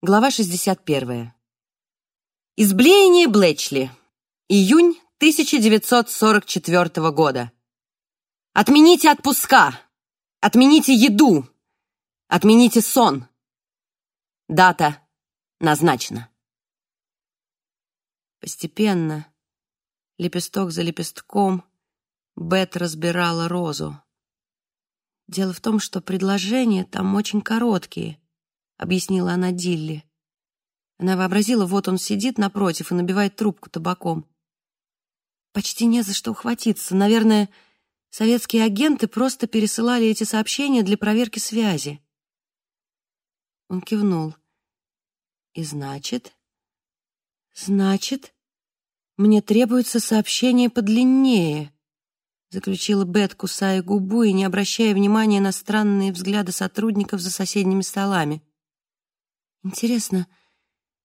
Глава 61. Изблеяние Блэчли. Июнь 1944 года. Отмените отпуска! Отмените еду! Отмените сон! Дата назначена. Постепенно, лепесток за лепестком, Бет разбирала розу. Дело в том, что предложения там очень короткие —— объяснила она Дилли. Она вообразила, вот он сидит напротив и набивает трубку табаком. Почти не за что ухватиться. Наверное, советские агенты просто пересылали эти сообщения для проверки связи. Он кивнул. И значит... Значит, мне требуется сообщение подлиннее, заключила Бет, кусая губу и не обращая внимания на странные взгляды сотрудников за соседними столами. Интересно,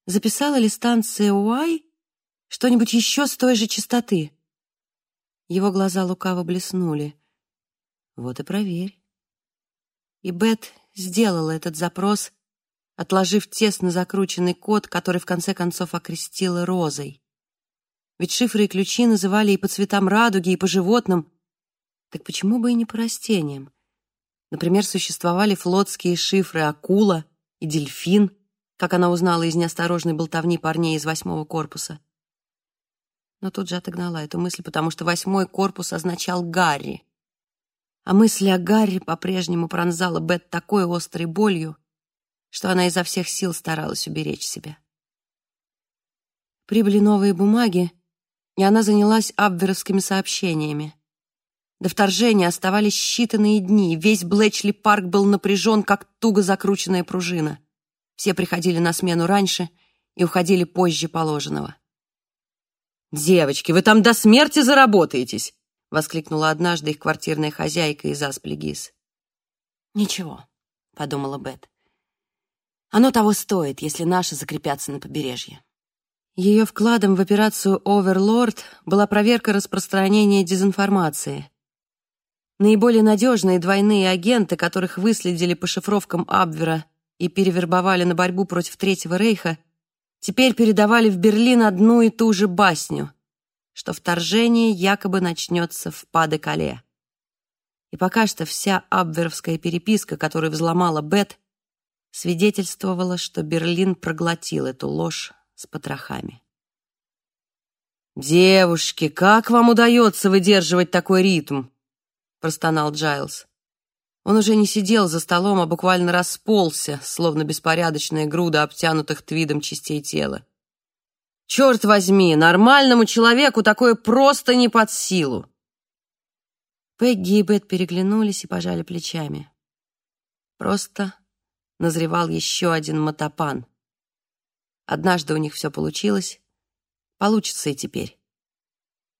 записала ли станция Уай что-нибудь еще с той же частоты? Его глаза лукаво блеснули. Вот и проверь. И Бет сделала этот запрос, отложив тесно закрученный код, который в конце концов окрестила розой. Ведь шифры и ключи называли и по цветам радуги, и по животным. Так почему бы и не по растениям? Например, существовали флотские шифры акула и дельфин — как она узнала из неосторожной болтовни парней из восьмого корпуса. Но тут же отогнала эту мысль, потому что восьмой корпус означал Гарри. А мысль о Гарри по-прежнему пронзала Бет такой острой болью, что она изо всех сил старалась уберечь себя. Прибыли новые бумаги, и она занялась абверовскими сообщениями. До вторжения оставались считанные дни, весь Блэчли-парк был напряжен, как туго закрученная пружина. Все приходили на смену раньше и уходили позже положенного. «Девочки, вы там до смерти заработаетесь!» — воскликнула однажды их квартирная хозяйка из Асплигис. «Ничего», — подумала Бет. «Оно того стоит, если наши закрепятся на побережье». Ее вкладом в операцию «Оверлорд» была проверка распространения дезинформации. Наиболее надежные двойные агенты, которых выследили по шифровкам Абвера и перевербовали на борьбу против Третьего Рейха, теперь передавали в Берлин одну и ту же басню, что вторжение якобы начнется в Паде-Кале. И пока что вся абверовская переписка, которую взломала Бет, свидетельствовала, что Берлин проглотил эту ложь с потрохами. «Девушки, как вам удается выдерживать такой ритм?» — простонал Джайлз. Он уже не сидел за столом, а буквально расползся, словно беспорядочная груда обтянутых твидом частей тела. Черт возьми, нормальному человеку такое просто не под силу. Пегги и Бет переглянулись и пожали плечами. Просто назревал еще один мотопан. Однажды у них все получилось, получится и теперь.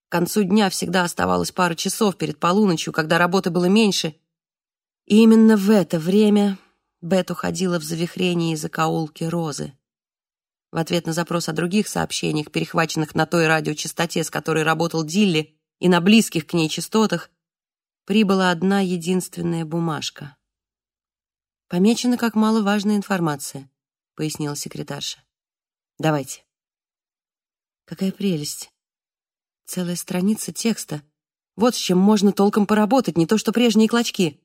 К концу дня всегда оставалось пара часов перед полуночью, когда работы было меньше — и именно в это время Бет уходила в завихрение из закоулки Розы. В ответ на запрос о других сообщениях, перехваченных на той радиочастоте, с которой работал Дилли, и на близких к ней частотах, прибыла одна единственная бумажка. «Помечена как маловажная информация», — пояснила секретарша. «Давайте». Какая прелесть. Целая страница текста. Вот с чем можно толком поработать, не то что прежние клочки.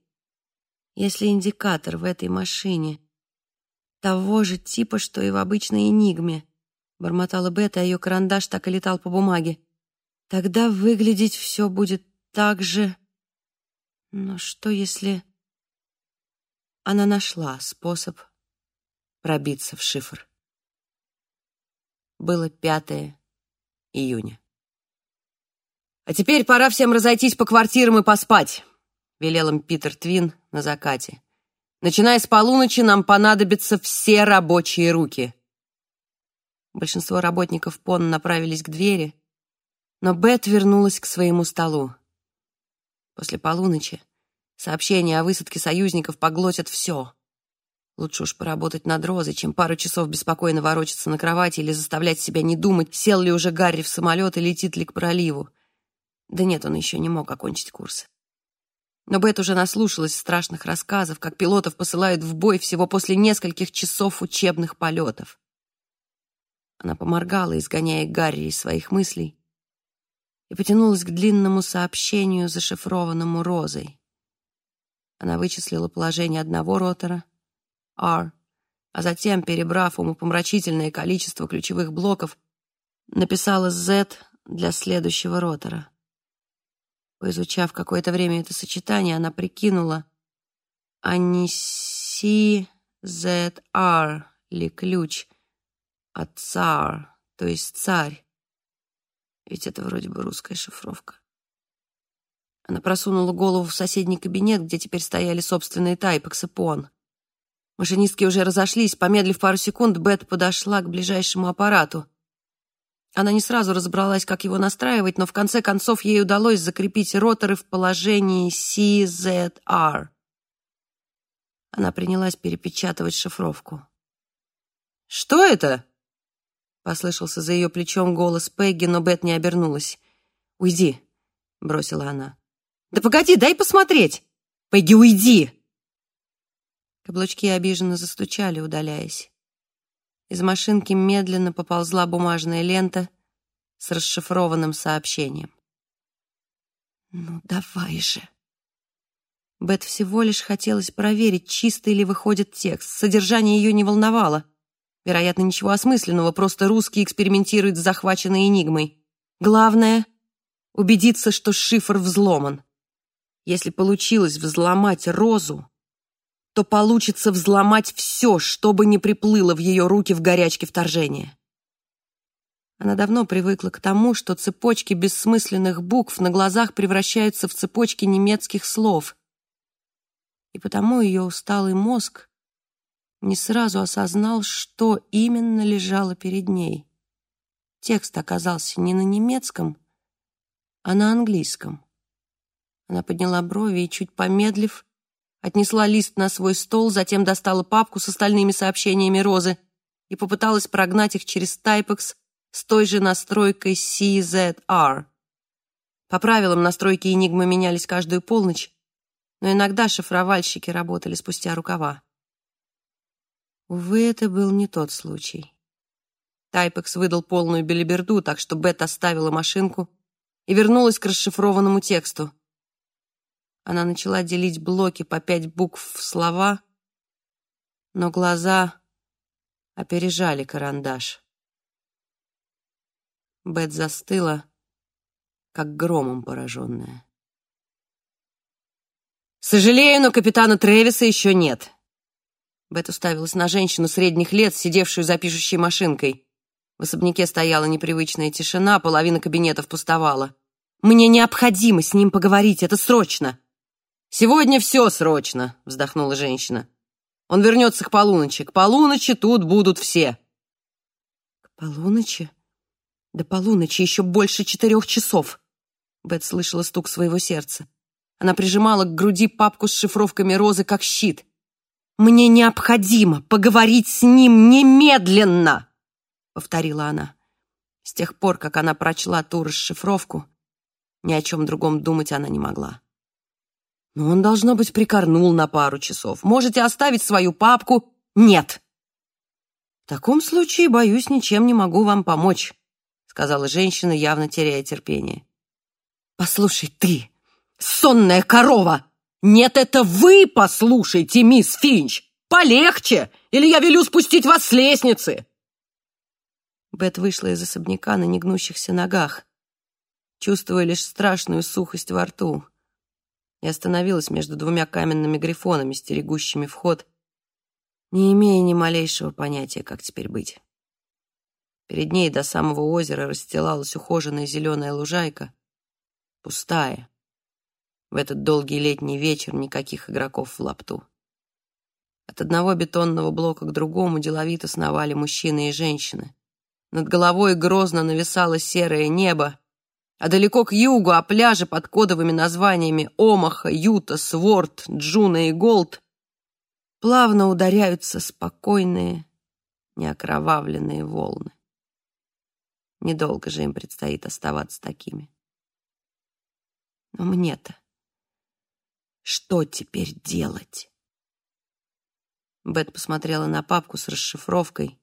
Если индикатор в этой машине того же типа, что и в обычной «Энигме», бормотала Бета, а ее карандаш так и летал по бумаге, тогда выглядеть все будет так же... Но что если... Она нашла способ пробиться в шифр. Было 5 июня. «А теперь пора всем разойтись по квартирам и поспать», — велел им Питер Твин на закате. «Начиная с полуночи нам понадобятся все рабочие руки». Большинство работников ПОН направились к двери, но Бет вернулась к своему столу. После полуночи сообщения о высадке союзников поглотят все. Лучше уж поработать над Розой, чем пару часов беспокойно ворочаться на кровати или заставлять себя не думать, сел ли уже Гарри в самолет и летит ли к проливу. Да нет, он еще не мог окончить курсы. Но Бет уже наслушалась страшных рассказов, как пилотов посылают в бой всего после нескольких часов учебных полетов. Она поморгала, изгоняя Гарри из своих мыслей, и потянулась к длинному сообщению, зашифрованному розой. Она вычислила положение одного ротора, R, а затем, перебрав умопомрачительное количество ключевых блоков, написала Z для следующего ротора. Поизучав какое-то время это сочетание, она прикинула, а не CZR ли ключ от цар, то есть царь. Ведь это вроде бы русская шифровка. Она просунула голову в соседний кабинет, где теперь стояли собственные тайпекс и пон. Машинистки уже разошлись. Помедлив пару секунд, Бет подошла к ближайшему аппарату. Она не сразу разобралась, как его настраивать, но в конце концов ей удалось закрепить роторы в положении CZR. Она принялась перепечатывать шифровку. «Что это?» Послышался за ее плечом голос Пегги, но Бет не обернулась. «Уйди», — бросила она. «Да погоди, дай посмотреть! Пегги, уйди!» Каблучки обиженно застучали, удаляясь. Из машинки медленно поползла бумажная лента с расшифрованным сообщением. «Ну, давай же!» Бет всего лишь хотелось проверить, чистый ли выходит текст. Содержание ее не волновало. Вероятно, ничего осмысленного, просто русский экспериментирует с захваченной энигмой. Главное — убедиться, что шифр взломан. Если получилось взломать розу, то получится взломать все, что бы ни приплыло в ее руки в горячке вторжения. Она давно привыкла к тому, что цепочки бессмысленных букв на глазах превращаются в цепочки немецких слов. И потому ее усталый мозг не сразу осознал, что именно лежало перед ней. Текст оказался не на немецком, а на английском. Она подняла брови и, чуть помедлив, отнесла лист на свой стол, затем достала папку с остальными сообщениями Розы и попыталась прогнать их через Typex с той же настройкой CZR. По правилам, настройки Enigma менялись каждую полночь, но иногда шифровальщики работали спустя рукава. Увы, это был не тот случай. Тайпекс выдал полную белиберду, так что Бет оставила машинку и вернулась к расшифрованному тексту. Она начала делить блоки по пять букв в слова, но глаза опережали карандаш. Бет застыла, как громом пораженная. «Сожалею, но капитана Тревиса еще нет», Бет уставилась на женщину средних лет, сидевшую за пишущей машинкой. В особняке стояла непривычная тишина, половина кабинетов пустовала. «Мне необходимо с ним поговорить, это срочно!» «Сегодня все срочно», — вздохнула женщина. «Он вернется к полуночи. К полуночи тут будут все». «К полуночи? До полуночи еще больше четырех часов!» Бет слышала стук своего сердца. Она прижимала к груди папку с шифровками розы как щит. «Мне необходимо поговорить с ним немедленно!» — повторила она. С тех пор, как она прочла ту расшифровку, ни о чем другом думать она не могла. «Но он, должно быть, прикорнул на пару часов. Можете оставить свою папку?» «Нет!» «В таком случае, боюсь, ничем не могу вам помочь», — сказала женщина, явно теряя терпение. «Послушай, ты, сонная корова!» «Нет, это вы послушайте, мисс Финч! Полегче, или я велю спустить вас с лестницы!» Бет вышла из особняка на негнущихся ногах, чувствуя лишь страшную сухость во рту, и остановилась между двумя каменными грифонами, стерегущими вход, не имея ни малейшего понятия, как теперь быть. Перед ней до самого озера расстилалась ухоженная зеленая лужайка, пустая, в этот долгий летний вечер никаких игроков в лапту. От одного бетонного блока к другому деловито сновали мужчины и женщины. Над головой грозно нависало серое небо, а далеко к югу, о пляжи под кодовыми названиями Омаха, Юта, Сворд, Джуно и Голд, плавно ударяются спокойные, неокровавленные волны. Недолго же им предстоит оставаться такими. Но мне-то Что теперь делать? Бет посмотрела на папку с расшифровкой,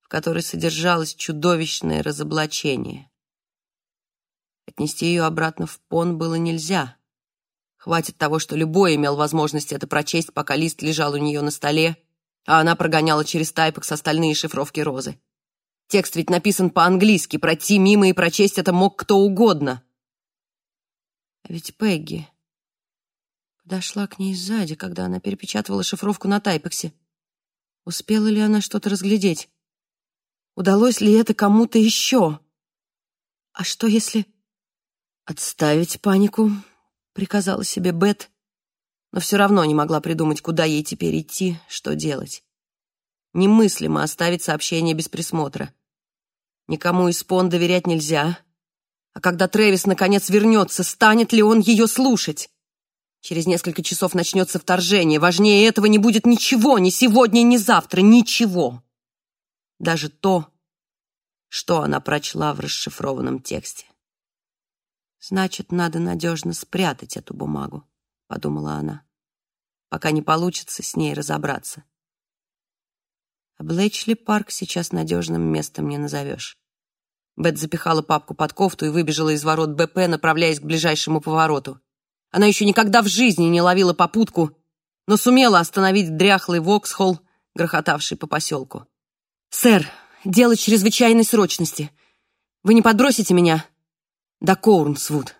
в которой содержалось чудовищное разоблачение. Отнести ее обратно в пон было нельзя. Хватит того, что любой имел возможность это прочесть, пока лист лежал у нее на столе, а она прогоняла через тайпекс остальные шифровки розы. Текст ведь написан по-английски, пройти мимо и прочесть это мог кто угодно. А ведь Пегги подошла к ней сзади, когда она перепечатывала шифровку на тайпексе. Успела ли она что-то разглядеть? Удалось ли это кому-то еще? А что если... Отставить панику, приказала себе Бет, но все равно не могла придумать, куда ей теперь идти, что делать. Немыслимо оставить сообщение без присмотра. Никому из Пон доверять нельзя. А когда Трэвис наконец вернется, станет ли он ее слушать? Через несколько часов начнется вторжение. Важнее этого не будет ничего, ни сегодня, ни завтра, ничего. Даже то, что она прочла в расшифрованном тексте. «Значит, надо надежно спрятать эту бумагу», — подумала она, «пока не получится с ней разобраться. А Блэчли парк сейчас надежным местом не назовешь». Бет запихала папку под кофту и выбежала из ворот БП, направляясь к ближайшему повороту. Она еще никогда в жизни не ловила попутку, но сумела остановить дряхлый Воксхолл, грохотавший по поселку. «Сэр, дело чрезвычайной срочности. Вы не подбросите меня?» «До Коурнсвуд».